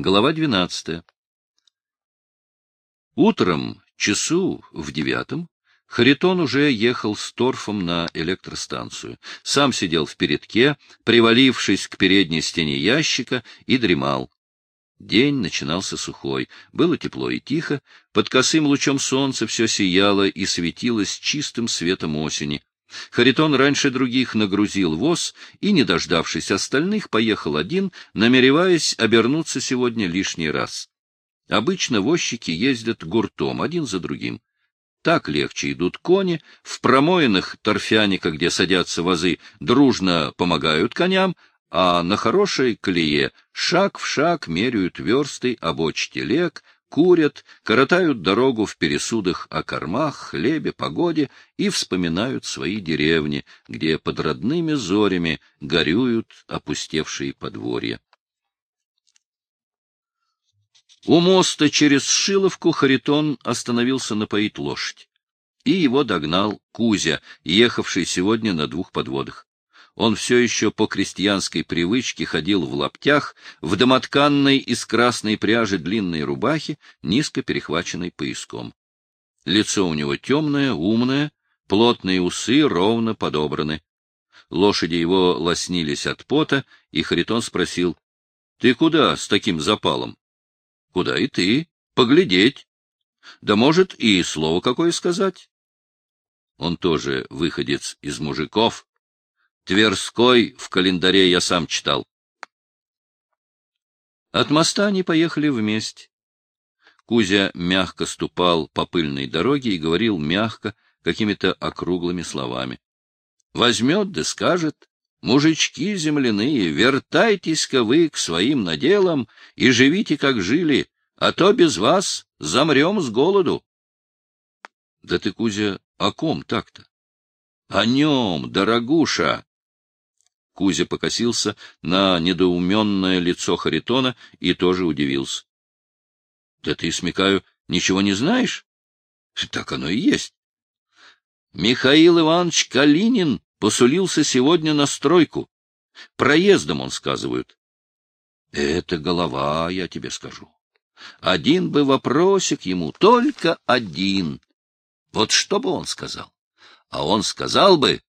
Глава двенадцатая. Утром, часу в девятом, Харитон уже ехал с торфом на электростанцию. Сам сидел в передке, привалившись к передней стене ящика, и дремал. День начинался сухой, было тепло и тихо, под косым лучом солнца все сияло и светилось чистым светом осени. Харитон раньше других нагрузил воз и, не дождавшись остальных, поехал один, намереваясь обернуться сегодня лишний раз. Обычно возчики ездят гуртом, один за другим. Так легче идут кони, в промоинах торфяника, где садятся вазы, дружно помогают коням, а на хорошей колее шаг в шаг меряют версты обоч телег, курят, коротают дорогу в пересудах о кормах, хлебе, погоде и вспоминают свои деревни, где под родными зорями горюют опустевшие подворья. У моста через Шиловку Харитон остановился напоить лошадь. И его догнал Кузя, ехавший сегодня на двух подводах. Он все еще по крестьянской привычке ходил в лаптях, в домотканной из красной пряжи длинной рубахе, низко перехваченной пояском. Лицо у него темное, умное, плотные усы ровно подобраны. Лошади его лоснились от пота, и Харитон спросил, — Ты куда с таким запалом? Куда и ты? Поглядеть. Да может, и слово какое сказать. Он тоже выходец из мужиков. Тверской в календаре я сам читал. От моста они поехали вместе. Кузя мягко ступал по пыльной дороге и говорил мягко, какими-то округлыми словами. Возьмет да скажет, Мужички земляные, вертайтесь-ка вы к своим наделам и живите, как жили, а то без вас замрем с голоду. — Да ты, Кузя, о ком так-то? — О нем, дорогуша! Кузя покосился на недоуменное лицо Харитона и тоже удивился. — Да ты, смекаю, ничего не знаешь? — Так оно и есть. Михаил Иванович Калинин посулился сегодня на стройку. Проездом, он сказывают. Это голова, я тебе скажу. Один бы вопросик ему, только один. Вот что бы он сказал? А он сказал бы,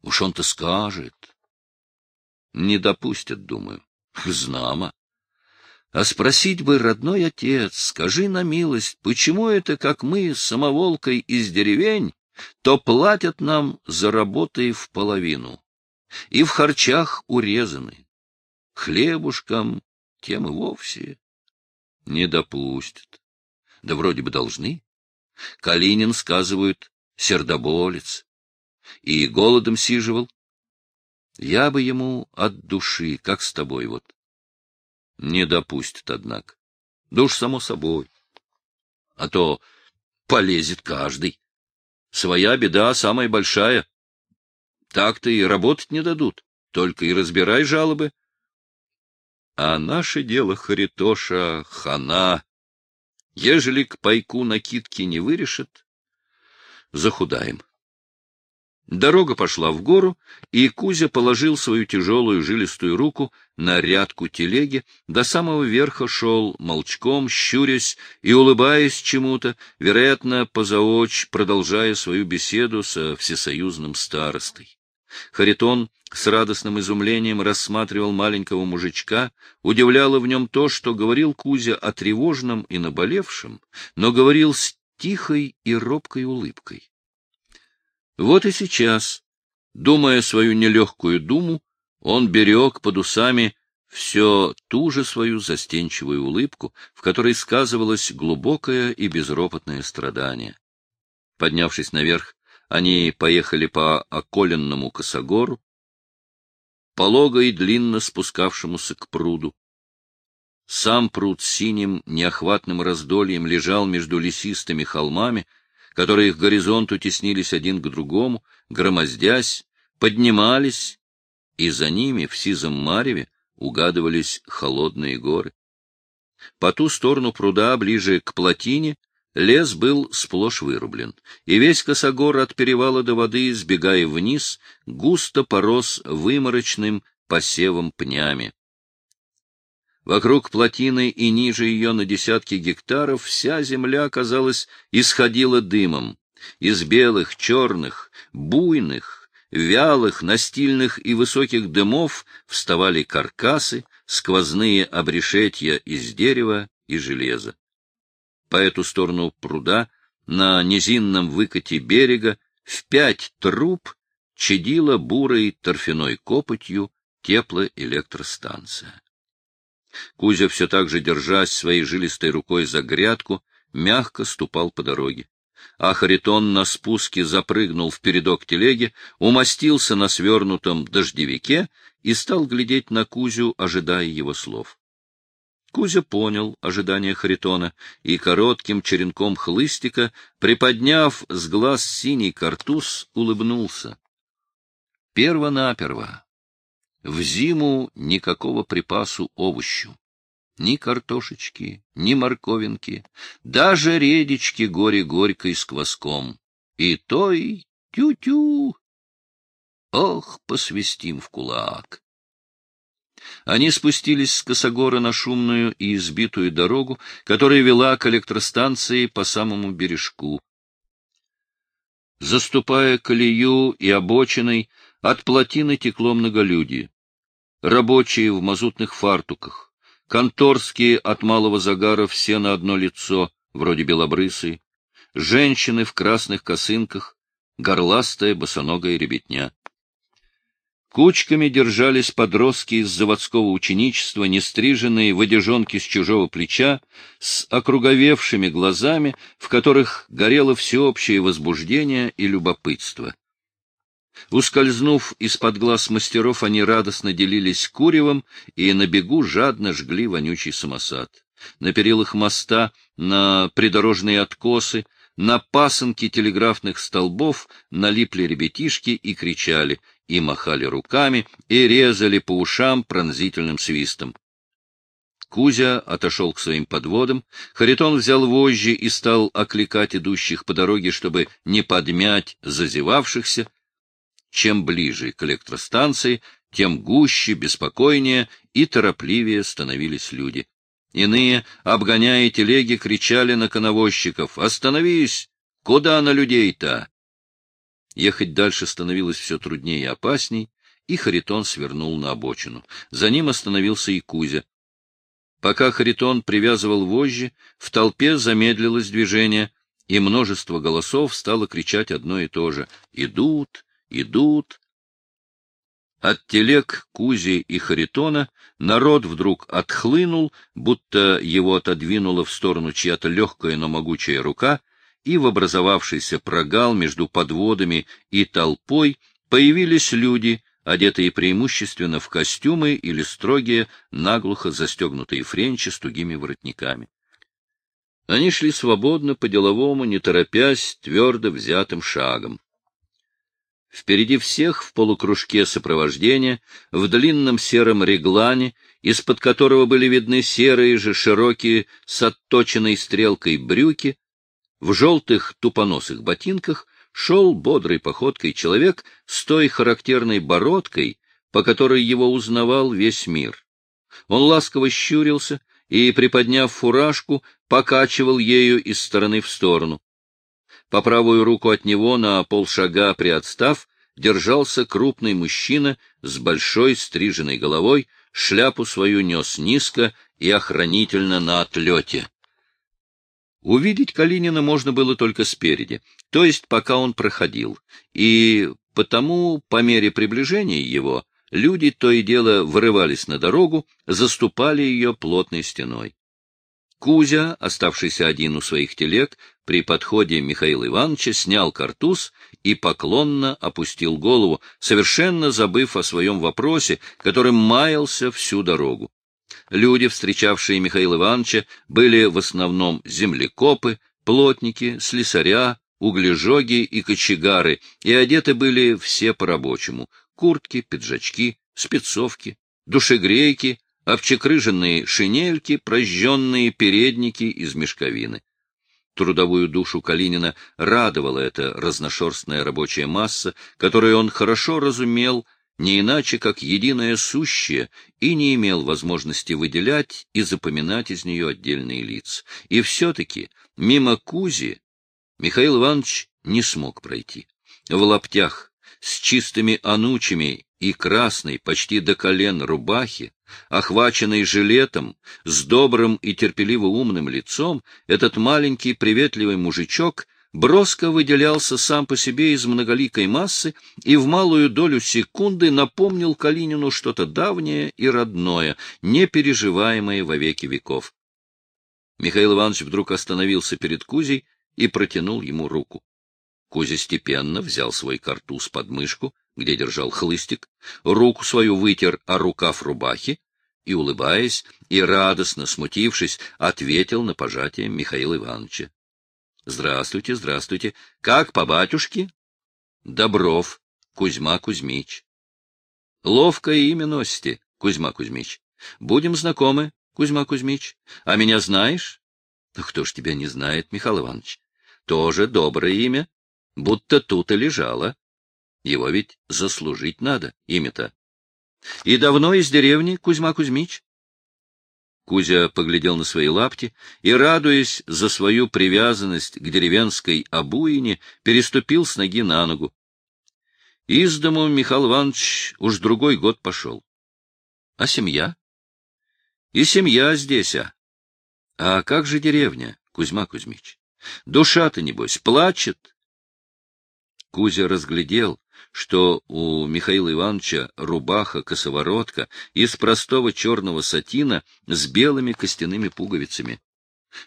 уж он-то скажет. Не допустят, думаю. Знамо. А спросить бы, родной отец, скажи на милость, почему это, как мы самоволкой из деревень, то платят нам за работы в половину, и в харчах урезаны. Хлебушкам тем и вовсе не допустят. Да вроде бы должны. Калинин, сказывают, сердоболец, и голодом сиживал. Я бы ему от души, как с тобой вот. Не допустят, однако. Да уж само собой. А то полезет каждый. Своя беда самая большая. Так-то и работать не дадут, только и разбирай жалобы. А наше дело, Харитоша, хана. Ежели к пайку накидки не вырешат, захудаем. Дорога пошла в гору, и Кузя положил свою тяжелую жилистую руку на рядку телеги, до самого верха шел молчком, щурясь и улыбаясь чему-то, вероятно, позаочь, продолжая свою беседу со всесоюзным старостой. Харитон с радостным изумлением рассматривал маленького мужичка, удивляло в нем то, что говорил Кузя о тревожном и наболевшем, но говорил с тихой и робкой улыбкой. Вот и сейчас, думая свою нелегкую думу, он берег под усами все ту же свою застенчивую улыбку, в которой сказывалось глубокое и безропотное страдание. Поднявшись наверх, они поехали по околенному косогору, полого и длинно спускавшемуся к пруду. Сам пруд синим неохватным раздольем лежал между лесистыми холмами, которые к горизонту теснились один к другому, громоздясь, поднимались, и за ними в сизом мареве угадывались холодные горы. По ту сторону пруда, ближе к плотине, лес был сплошь вырублен, и весь косогор от перевала до воды, сбегая вниз, густо порос выморочным посевом пнями. Вокруг плотины и ниже ее на десятки гектаров вся земля, казалось, исходила дымом. Из белых, черных, буйных, вялых, настильных и высоких дымов вставали каркасы, сквозные обрешетья из дерева и железа. По эту сторону пруда, на низинном выкате берега, в пять труб чадила бурой торфяной копотью теплоэлектростанция. Кузя, все так же держась своей жилистой рукой за грядку, мягко ступал по дороге. А Харитон на спуске запрыгнул в передок телеги, умостился на свернутом дождевике и стал глядеть на Кузю, ожидая его слов. Кузя понял ожидание Харитона и коротким черенком хлыстика, приподняв с глаз синий картуз, улыбнулся. Перво-наперво в зиму никакого припасу овощу. Ни картошечки, ни морковинки, даже редички горе-горькой с кваском. И той тю-тю. Ох, посвистим в кулак. Они спустились с Косогора на шумную и избитую дорогу, которая вела к электростанции по самому бережку. Заступая колею и обочиной, от плотины текло многолюдие. Рабочие в мазутных фартуках, конторские от малого загара все на одно лицо, вроде белобрысые, женщины в красных косынках, горластая босоногая ребятня. Кучками держались подростки из заводского ученичества, нестриженные в одежонке с чужого плеча, с округовевшими глазами, в которых горело всеобщее возбуждение и любопытство. Ускользнув из-под глаз мастеров, они радостно делились куревом и на бегу жадно жгли вонючий самосад. На перилах моста, на придорожные откосы, на пасынки телеграфных столбов налипли ребятишки и кричали, и махали руками, и резали по ушам пронзительным свистом. Кузя отошел к своим подводам, Харитон взял вожжи и стал окликать идущих по дороге, чтобы не подмять зазевавшихся, чем ближе к электростанции, тем гуще, беспокойнее и торопливее становились люди. Иные, обгоняя телеги, кричали на коновозчиков «Остановись! Куда на людей-то?» Ехать дальше становилось все труднее и опасней, и Харитон свернул на обочину. За ним остановился и Кузя. Пока Харитон привязывал вожжи, в толпе замедлилось движение, и множество голосов стало кричать одно и то же «Идут! Идут. От телег Кузи и Харитона народ вдруг отхлынул, будто его отодвинула в сторону чья-то легкая, но могучая рука, и в образовавшийся прогал между подводами и толпой появились люди, одетые преимущественно в костюмы или строгие, наглухо застегнутые френчи с тугими воротниками. Они шли свободно, по-деловому, не торопясь, твердо взятым шагом. Впереди всех в полукружке сопровождения, в длинном сером реглане, из-под которого были видны серые же широкие с отточенной стрелкой брюки, в желтых тупоносых ботинках шел бодрой походкой человек с той характерной бородкой, по которой его узнавал весь мир. Он ласково щурился и, приподняв фуражку, покачивал ею из стороны в сторону. По правую руку от него, на полшага приотстав, держался крупный мужчина с большой стриженной головой, шляпу свою нес низко и охранительно на отлете. Увидеть Калинина можно было только спереди, то есть пока он проходил, и потому, по мере приближения его, люди то и дело вырывались на дорогу, заступали ее плотной стеной. Кузя, оставшийся один у своих телег, при подходе Михаила Ивановича снял картуз и поклонно опустил голову, совершенно забыв о своем вопросе, которым маялся всю дорогу. Люди, встречавшие Михаила Ивановича, были в основном землекопы, плотники, слесаря, углежоги и кочегары, и одеты были все по-рабочему — куртки, пиджачки, спецовки, душегрейки, обчекрыженные шинельки, прожженные передники из мешковины. Трудовую душу Калинина радовала эта разношерстная рабочая масса, которую он хорошо разумел, не иначе как единое сущее, и не имел возможности выделять и запоминать из нее отдельные лица. И все-таки мимо Кузи Михаил Иванович не смог пройти. В лаптях, с чистыми анучами и красной, почти до колен рубахи, охваченный жилетом, с добрым и терпеливо умным лицом, этот маленький приветливый мужичок броско выделялся сам по себе из многоликой массы и в малую долю секунды напомнил Калинину что-то давнее и родное, не переживаемое во веки веков. Михаил Иванович вдруг остановился перед Кузей и протянул ему руку. Кузя степенно взял свой картуз под мышку, где держал хлыстик, руку свою вытер о рукав рубахи и, улыбаясь и радостно смутившись, ответил на пожатие Михаила Ивановича. — Здравствуйте, здравствуйте. Как по батюшке? — Добров, Кузьма Кузьмич. — Ловкое имя носите, Кузьма Кузьмич. Будем знакомы, Кузьма Кузьмич. А меня знаешь? Кто ж тебя не знает, Михаил Иванович? Тоже доброе имя, будто тут и лежало. Его ведь заслужить надо, имя-то. И давно из деревни, Кузьма Кузьмич? Кузя поглядел на свои лапти и, радуясь за свою привязанность к деревенской обуине, переступил с ноги на ногу. Из дому Михаил Иванович уж другой год пошел. А семья? И семья здесь, а? А как же деревня, Кузьма Кузьмич? Душа-то, небось, плачет. Кузя разглядел, что у Михаила Ивановича рубаха-косоворотка из простого черного сатина с белыми костяными пуговицами.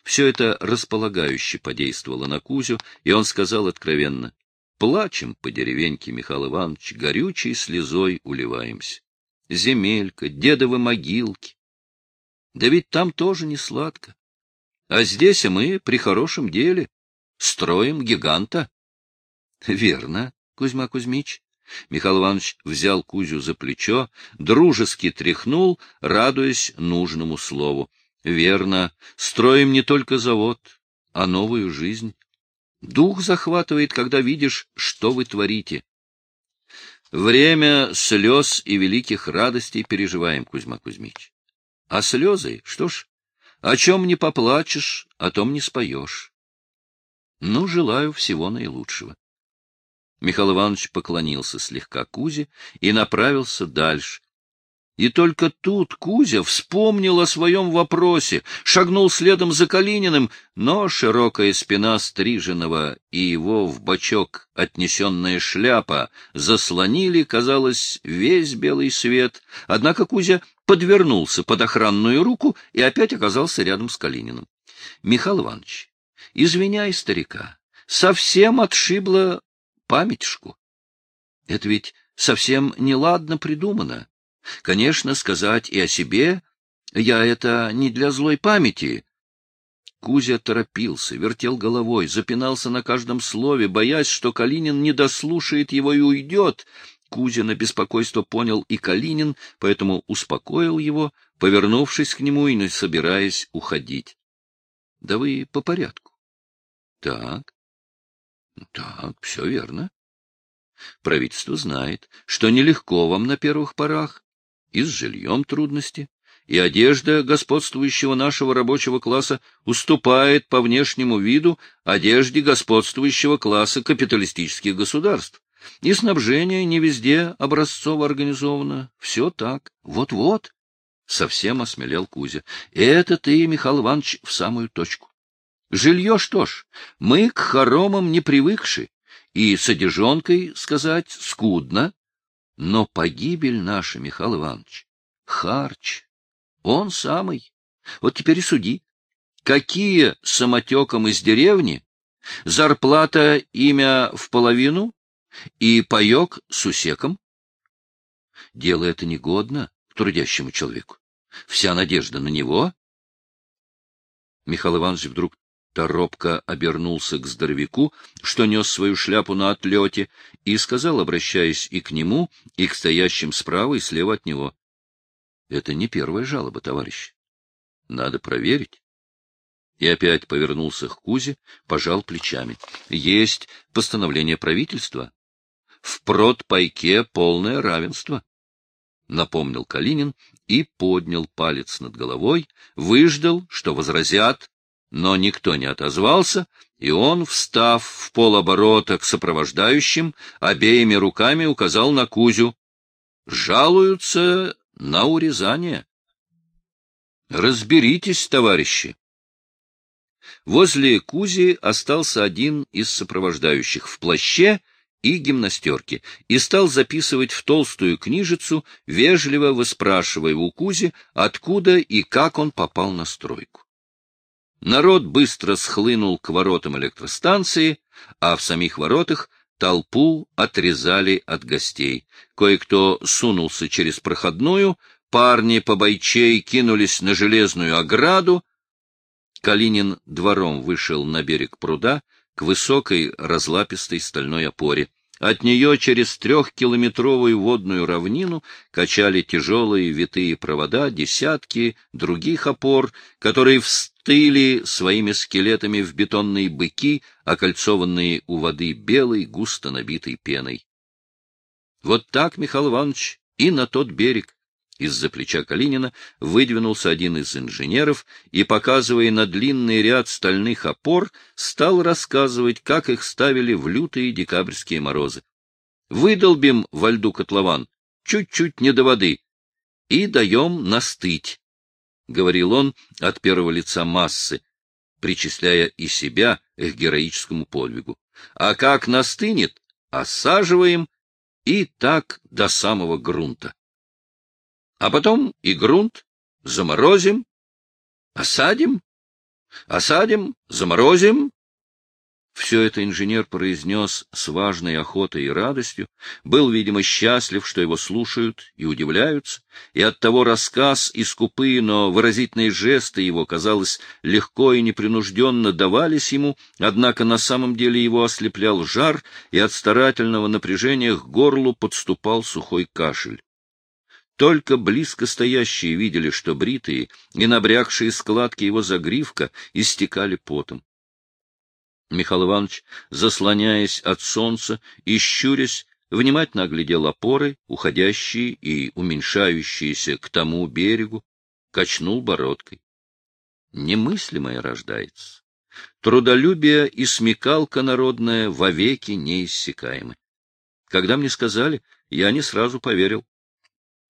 Все это располагающе подействовало на Кузю, и он сказал откровенно, «Плачем по деревеньке, Михаил Иванович, горючей слезой уливаемся. Земелька, дедовы могилки. Да ведь там тоже не сладко. А здесь мы при хорошем деле строим гиганта». «Верно», Кузьма Кузьмич. Михаил Иванович взял Кузю за плечо, дружески тряхнул, радуясь нужному слову. Верно, строим не только завод, а новую жизнь. Дух захватывает, когда видишь, что вы творите. Время слез и великих радостей переживаем, Кузьма Кузьмич. А слезы, что ж, о чем не поплачешь, о том не споешь. Ну, желаю всего наилучшего. Михаил Иванович поклонился слегка Кузе и направился дальше. И только тут Кузя вспомнил о своем вопросе, шагнул следом за Калининым, но широкая спина стриженного и его в бочок отнесенная шляпа заслонили, казалось, весь белый свет. Однако Кузя подвернулся под охранную руку и опять оказался рядом с Калининым. — Михаил Иванович, извиняй старика, совсем отшибло памятишку. Это ведь совсем неладно придумано. Конечно, сказать и о себе я это не для злой памяти. Кузя торопился, вертел головой, запинался на каждом слове, боясь, что Калинин не дослушает его и уйдет. Кузя на беспокойство понял и Калинин, поэтому успокоил его, повернувшись к нему и не собираясь уходить. — Да вы по порядку. — Так. Так, все верно. Правительство знает, что нелегко вам на первых порах, и с жильем трудности, и одежда господствующего нашего рабочего класса уступает по внешнему виду одежде господствующего класса капиталистических государств. И снабжение не везде образцово организовано. Все так. Вот-вот. Совсем осмелел Кузя. Это ты, Михаил Иванович, в самую точку. Жилье что ж, мы к хоромам не привыкши, и с одежонкой, сказать, скудно. Но погибель наша, Михаил Иванович, харч, он самый. Вот теперь и суди. Какие самотеком из деревни, зарплата имя в половину и паек с усеком? Дело это негодно к трудящему человеку. Вся надежда на него. Михаил Иванович вдруг Торопко обернулся к здоровяку, что нес свою шляпу на отлете, и сказал, обращаясь и к нему, и к стоящим справа и слева от него. — Это не первая жалоба, товарищ. Надо проверить. И опять повернулся к Кузе, пожал плечами. — Есть постановление правительства. в продпайке полное равенство. Напомнил Калинин и поднял палец над головой, выждал, что возразят, но никто не отозвался, и он, встав в полоборота к сопровождающим, обеими руками указал на Кузю. Жалуются на урезание. Разберитесь, товарищи. Возле Кузи остался один из сопровождающих в плаще и гимнастерке и стал записывать в толстую книжицу, вежливо выспрашивая у Кузи, откуда и как он попал на стройку. Народ быстро схлынул к воротам электростанции, а в самих воротах толпу отрезали от гостей. Кое-кто сунулся через проходную, парни по бойчей кинулись на железную ограду, Калинин двором вышел на берег пруда к высокой разлапистой стальной опоре. От нее через трехкилометровую водную равнину качали тяжелые витые провода десятки других опор, которые встыли своими скелетами в бетонные быки, окольцованные у воды белой, густо набитой пеной. Вот так, Михаил Иванович, и на тот берег, из-за плеча Калинина выдвинулся один из инженеров и, показывая на длинный ряд стальных опор, стал рассказывать, как их ставили в лютые декабрьские морозы. Выдолбим во льду котлован, чуть-чуть не до воды, и даем настыть, — говорил он от первого лица массы, причисляя и себя к героическому подвигу. А как настынет, осаживаем и так до самого грунта а потом и грунт заморозим, осадим, осадим, заморозим. Все это инженер произнес с важной охотой и радостью, был, видимо, счастлив, что его слушают и удивляются, и оттого рассказ и скупые, но выразительные жесты его, казалось, легко и непринужденно давались ему, однако на самом деле его ослеплял жар, и от старательного напряжения к горлу подступал сухой кашель. Только близко стоящие видели, что бритые и набрякшие складки его загривка истекали потом. Михаил Иванович, заслоняясь от солнца и щурясь, внимательно оглядел опоры, уходящие и уменьшающиеся к тому берегу, качнул бородкой. Немыслимое рождается. Трудолюбие и смекалка народная вовеки неиссякаемы. Когда мне сказали, я не сразу поверил.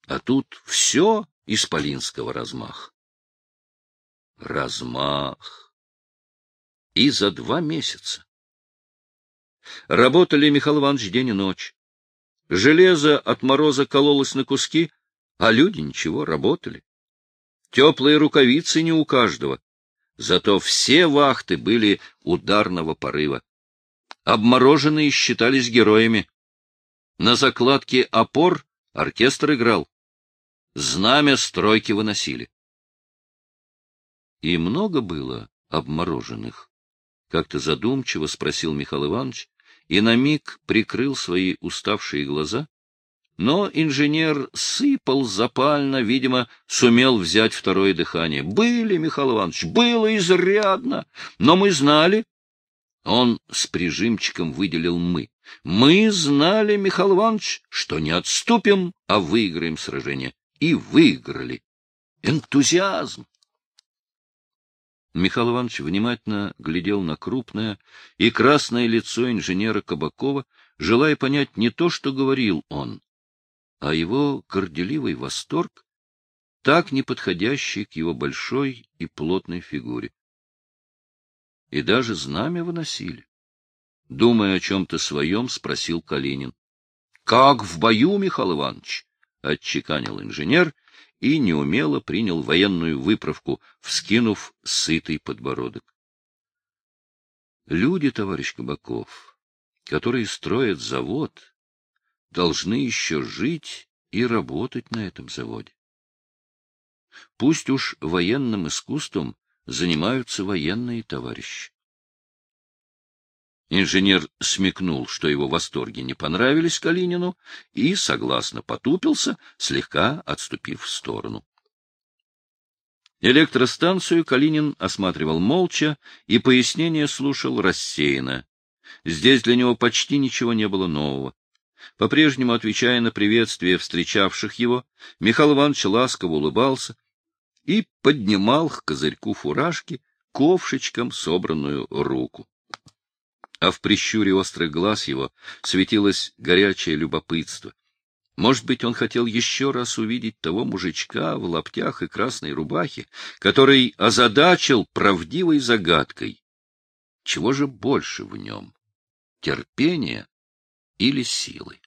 А тут все исполинского размах. Размах. И за два месяца. Работали Михаил Иванович день и ночь. Железо от мороза кололось на куски, а люди ничего, работали. Теплые рукавицы не у каждого. Зато все вахты были ударного порыва. Обмороженные считались героями. На закладке опор оркестр играл знамя стройки выносили. И много было обмороженных? Как-то задумчиво спросил Михаил Иванович и на миг прикрыл свои уставшие глаза. Но инженер сыпал запально, видимо, сумел взять второе дыхание. Были, Михаил Иванович, было изрядно, но мы знали. Он с прижимчиком выделил «мы». Мы знали, Михаил Иванович, что не отступим, а выиграем сражение и выиграли. Энтузиазм! Михаил Иванович внимательно глядел на крупное и красное лицо инженера Кабакова, желая понять не то, что говорил он, а его горделивый восторг, так не подходящий к его большой и плотной фигуре. И даже знамя выносили. Думая о чем-то своем, спросил Калинин. — Как в бою, Михаил Иванович? — отчеканил инженер и неумело принял военную выправку, вскинув сытый подбородок. Люди, товарищ Кабаков, которые строят завод, должны еще жить и работать на этом заводе. Пусть уж военным искусством занимаются военные товарищи. Инженер смекнул, что его восторги не понравились Калинину, и согласно потупился, слегка отступив в сторону. Электростанцию Калинин осматривал молча и пояснение слушал рассеянно. Здесь для него почти ничего не было нового. По-прежнему, отвечая на приветствие встречавших его, Михаил Иванович ласково улыбался и поднимал к козырьку фуражки ковшичком собранную руку. А в прищуре острых глаз его светилось горячее любопытство. Может быть, он хотел еще раз увидеть того мужичка в лаптях и красной рубахе, который озадачил правдивой загадкой. Чего же больше в нем? Терпения или силы?